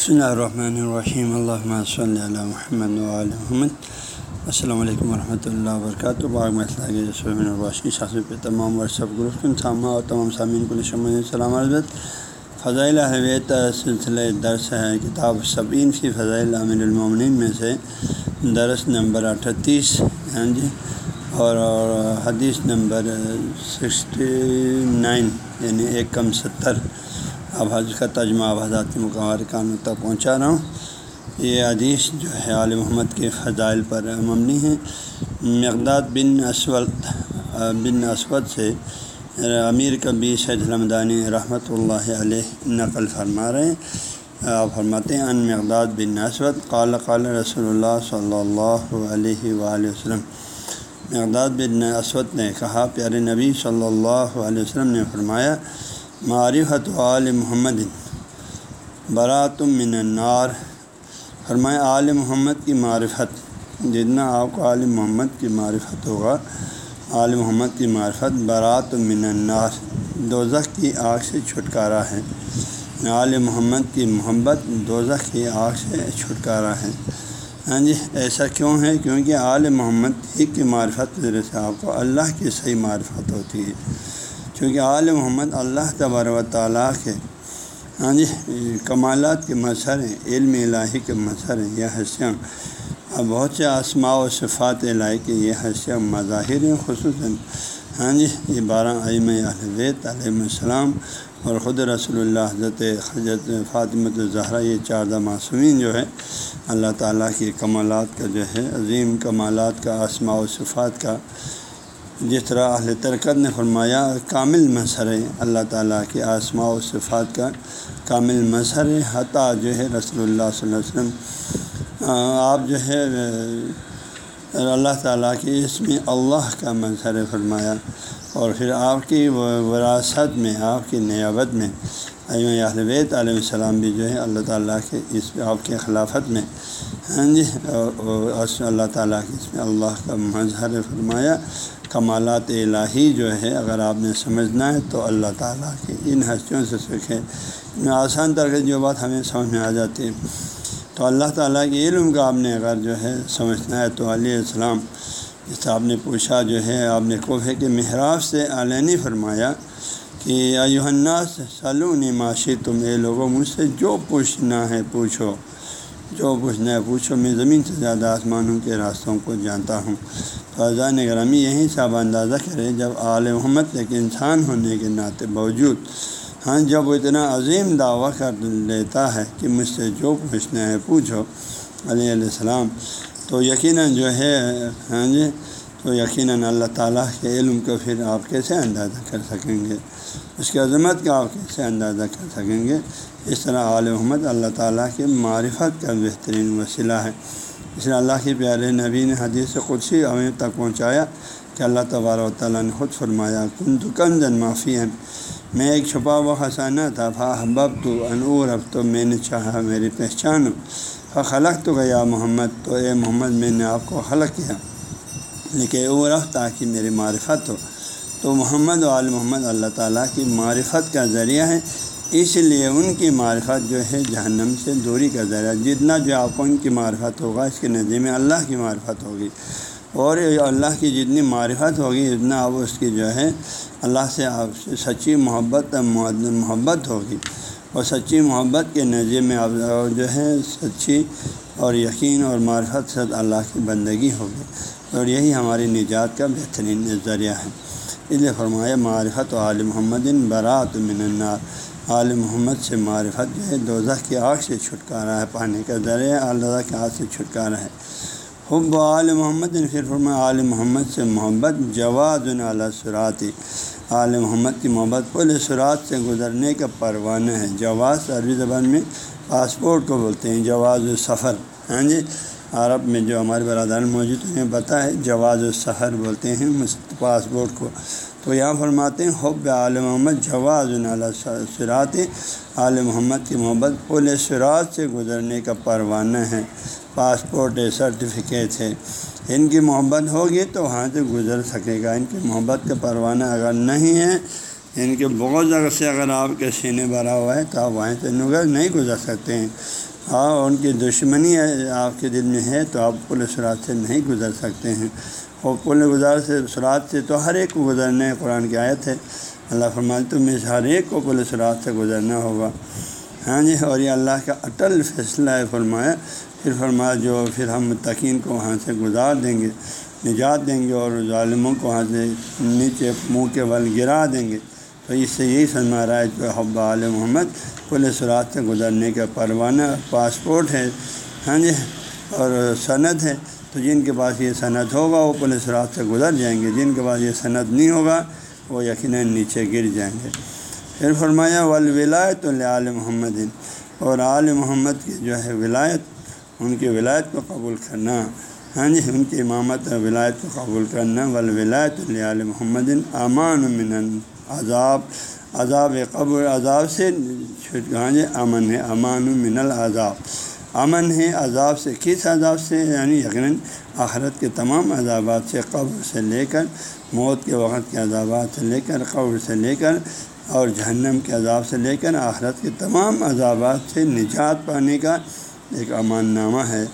بسم اللہ الرحمن الرحیم اللہ صلی اللہ محمد محمد السلام علیکم ورحمۃ اللہ وبرکاتہ باغ الباشی شاثر پہ تمام ورثب گروپ سامہ اور تمام سامعین کو السلام علیکم فضائل حویت سلسلہ درس ہے کتاب صبین فی فضائل عامر المومن میں سے درس نمبر اٹھتیس ہاں جی اور حدیث نمبر سکسٹی نائن یعنی ایک کم ستر اب حضرت کا تجمہ اب حضرات کے مقامات قانون تک پہنچا رہا ہوں۔ یہ حدیث جو ہے عال محمد کے فضائل پر مبنی ہیں مقداد بن اسود بن اسود سے امیر کبی سید الحمدانی رحمۃ اللہ علیہ نقل فرما رہے ہیں۔ آپ فرماتے ہیں، ان مقداد بن اسود، قال قال رسول اللہ صلی اللہ علیہ وآلہ وسلم۔ مقداد بن اسود نے کہا، پیارے نبی صلی اللہ علیہ وسلم نے فرمایا معرفت عال محمد برات من النار۔ فرمائے عال محمد کی معرفت، جتنا آپ کو عال محمد کی معرفت ہوگا عال محمد کی معرفت برات من النار۔ دوزخ کی آگ سے چھٹکارا ہے۔ عال محمد کی محبت دوزخ کی آگ سے چھٹکارا ہے۔ ہاں جی ایسا کیوں ہے؟ کیونکہ عال محمد ہی کی معرفت ذریعے سے آپ کو اللہ کی صحیح معرفت ہوتی ہے۔ چونکہ عال محمد اللہ تبار و تعالیٰ کے ہاں جی کمالات کے مظہر ہیں، علم الہی کے مظہر ہیں، یہ حسیاں اب بہت سے آسماء و صفات الہی کے یہ حسیاں مظاہر ہیں، خصوصاً ہاں جی یہ بارہ عیم الویت علیہ السلام اور خود رسول اللہ، حضرت حضرت فاطمۃ الظہرہ یہ چاردہ معصومین جو ہے اللہ تعالیٰ کی کمالات کا جو ہے، عظیم کمالات کا، آسماء و صفات کا۔ جس طرح اہل ترکت نے فرمایا، کامل مظہر ہے اللہ تعالیٰ کے آسماء و صفات کا کامل مظہر ہے حتیٰ جو ہے رسول اللہ صلی اللہ علیہ وسلم آپ جو ہے اللہ تعالیٰ کے اس میں اللہ کا مظہر فرمایا۔ اور پھر آپ کی وراثت میں، آپ کی نیابت میں بیت علیہ السلام بھی جو ہے اللہ تعالیٰ کے اس، آپ کے خلافت میں ہاں جی اللہ تعالیٰ کے اس میں اللہ کا مظہر فرمایا، کمالات الہی جو ہے، اگر آپ نے سمجھنا ہے تو اللہ تعالیٰ کی ان ہستیوں سے سیکھیں۔ آسان طرح جو بات ہمیں سمجھ میں آ جاتی ہے، تو اللہ تعالیٰ کے علم کا آپ نے اگر جو ہے سمجھنا ہے تو علیہ السلام، جس آپ نے پوچھا جو ہے، آپ نے کوفے کے محراب سے علینی فرمایا کہ ایوہناس سلونی معاشی تم اے لوگوں مجھ سے جو پوچھنا ہے پوچھو۔ جو پوچھنا ہے پوچھو، میں زمین سے زیادہ آسمانوں کے راستوں کو جانتا ہوں۔ تو اذان گرامی یہیں صاحب اندازہ کرے، جب عال محمد ایک انسان ہونے کے ناطے باوجود۔ ہاں جب وہ اتنا عظیم دعویٰ کر لیتا ہے کہ مجھ سے جو پوچھنا ہے پوچھو علیہ علیہ السلام۔ تو یقیناً جو ہے ہاں جی تو یقیناً اللہ تعالیٰ کے علم کو پھر آپ کیسے اندازہ کر سکیں گے؟ اس کی عظمت کا آپ کیسے اندازہ کر سکیں گے؟ اس طرح عال محمد اللہ تعالیٰ کے معرفت کا بہترین وسیلہ ہے۔ اس لیے اللہ کے پیارے نبی نے حدیث قدسی ہمیں تک پہنچایا کہ اللہ تبارہ و تعالیٰ نے خود فرمایا کن تو کن جن معافی ہے میں ایک چھپا ہوا خسانہ تھا فا حبب تو انور اب تو میں نے چاہا میری پہچان ہو۔ خلق تو گیا محمد، تو اے محمد، میں نے آپ کو خلق کیا۔ لیکن او تاکہ میری معرفت ہو۔ تو محمد و عال محمد اللہ تعالیٰ کی معرفت کا ذریعہ ہے۔ اس لیے ان کی معرفت جو ہے جہنم سے دوری کا ذریعہ جتنا جو آپ کو ان کی معرفت ہوگا، اس کے نظر میں اللہ کی معرفت ہوگی۔ اور اللہ کی جتنی معرفت ہوگی، اتنا اب اس کی جو ہے اللہ سے آپ سے سچی محبت محبت ہوگی۔ اور سچی محبت کے نظر میں آپ جو ہے سچی اور یقین اور معرفت سے اللہ کی بندگی ہوگی اور یہی ہماری نجات کا بہترین ذریعہ ہے۔ اس لیے فرمایا معرفت و عالم محمد برات من النار۔ عال محمد سے معرفت جو ہے دوزہ کی آگ سے چھٹکارا ہے پانے کا ذریعہ اللہ کے آگ سے چھٹکارا ہے۔ حب عال محمد، پھر فرما عال محمد سے محبت جواز اعلیٰ سراتی عال محمد کی محبت پل سرات سے گزرنے کا پروانہ ہے۔ جواز عربی زبان میں پاسپورٹ کو بولتے ہیں، جواز سفر ہاں جی عرب میں جو ہمارے برادر موجود ہیں، پتہ ہے، جواز السفر بولتے ہیں پاسپورٹ کو۔ تو یہاں فرماتے ہیں، حب عالم محمد جواز سرات عالم محمد کی محبت پل سرات سے گزرنے کا پروانہ ہے۔ پاسپورٹ ہے سرٹیفکیٹ ہے۔ ان کی محبت ہوگی تو وہاں سے گزر سکے گا۔ ان کی محبت کا پروانہ اگر نہیں ہے، ان کے بہت سے اگر آپ کے سینے بھرا ہوا ہے، تو آپ وہاں سے نگر نہیں گزر سکتے ہیں۔ ہاں ان کی دشمنی آپ کے دل میں ہے تو آپ پل سرات سے نہیں گزر سکتے ہیں۔ اور پل گزار سے، سرات سے تو ہر ایک کو گزرنے قرآن کی آیت ہے۔ اللہ فرمائے تمہیں ہر ایک کو پل سرات سے گزرنا ہوگا۔ ہاں جی اور یہ اللہ کا اٹل فیصلہ ہے، فرمایا۔ پھر فرمایا، جو پھر ہم متقین کو وہاں سے گزار دیں گے، نجات دیں گے اور ظالموں کو وہاں سے نیچے منہ کے بل گرا دیں گے۔ تو اس سے یہی سنما رہا ہے جو حبا محمد پل سرات سے گزرنے کا پروانہ پاسپورٹ ہے ہاں جی اور صنعت ہے۔ تو جن کے پاس یہ صنعت ہوگا، وہ پولیس رات سے گزر جائیں گے۔ جن کے پاس یہ صنعت نہیں ہوگا، وہ یقیناً نیچے گر جائیں گے۔ پھر فرمایا ولایت العال محمد، اور عال محمد کی جو ہے ولایت، ان کی ولایت کو قبول کرنا۔ ہاں جی ان کی امامت ولایت کو قبول کرنا ولایت العال محمد امان من عذاب عذاب قبر، عذاب سے ہاں جی امن ہے امان من العذاب۔ امن ہے عذاب سے، کس عذاب سے؟ یعنی یقیناً آخرت کے تمام عذابات سے، قبر سے لے کر، موت کے وقت کے عذابات سے لے کر، قبر سے لے کر، اور جہنم کے عذاب سے لے کر، آخرت کے تمام عذابات سے نجات پانے کا ایک امان نامہ ہے۔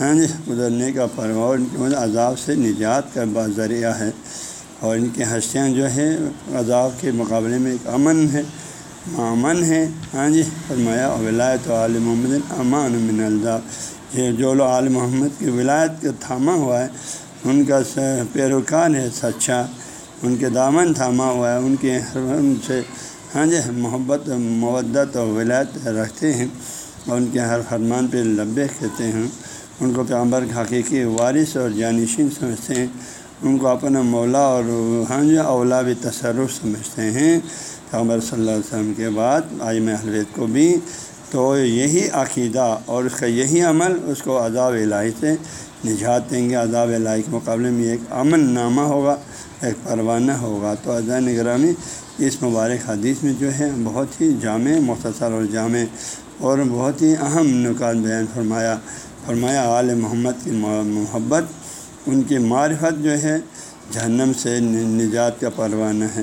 ہاں جی گزرنے کا پرور ان کے عذاب سے نجات کا ذریعہ ہے اور ان کی ہستیاں جو ہے عذاب کے مقابلے میں ایک امن ہے امن ہے۔ ہاں جی فرمایا ولایت و عالم محمد امان من الزاب یہ جو لو عالم محمد کی ولایت کا تھاما ہوا ہے، ان کا پیروکار ہے سچا، ان کے دامن تھاما ہوا ہے، ان کے ان سے ہاں جی محبت، مودت اور ولایت رکھتے ہیں اور ان کے ہر فرمان پہ لبے کہتے ہیں۔ ان کو پیغمبر حقیقی وارث اور جانشین سمجھتے ہیں۔ ان کو اپنا مولا اور ہاں اولا بھی تصرف سمجھتے ہیں۔ پیغمبر صلی اللہ علیہ وسلم کے بعد آئم حلویت کو بھی تو یہی عقیدہ اور اس کا یہی عمل اس کو عذاب الہی سے نجات دیں گے۔ عذاب الہی کے مقابلے میں ایک امن نامہ ہوگا، ایک پروانہ ہوگا۔ تو اذان نگرامی، اس مبارک حدیث میں جو ہے، بہت ہی جامع، مختصر اور جامع اور بہت ہی اہم نکات بیان فرمایا۔ فرمایا عال محمد کی محبت ان کی معرفت جو ہے جہنم سے نجات کا پروانہ ہے۔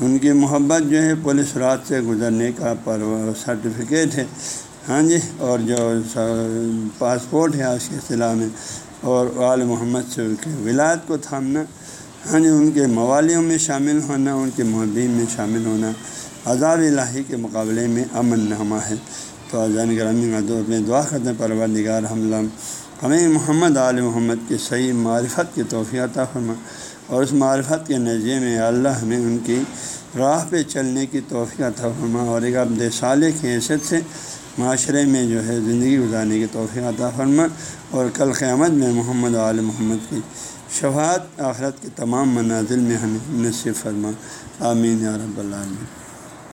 ان کی محبت جو ہے پولیس رات سے گزرنے کا پر سرٹیفکیٹ ہے۔ ہاں جی اور جو پاسپورٹ ہے اس کے اصطلاح میں۔ اور آل محمد سے ان کے ولایت کو تھامنا۔ ہاں جی ان کے موالیوں میں شامل ہونا، ان کے محبین میں شامل ہونا۔ عذاب الہی کے مقابلے میں امن نامہ ہے۔ تو اذان گرامی اپنے دعا کرتے ہیں پرور نگار حملہ ہمیں محمد عال محمد کی صحیح معرفت کی توفیع فرما اور اس معرفت کے نظریے میں اللہ ہمیں ان کی راہ پہ چلنے کی توفیع فرما اور ایک عبد صالح کی حیثیت سے معاشرے میں جو ہے زندگی گزارنے کی توفیع عطا فرما اور کل قیامت میں محمد عال محمد کی شفاعت آخرت کے تمام منازل میں ہمیں نصف فرما۔ آمین یا رب العالمین۔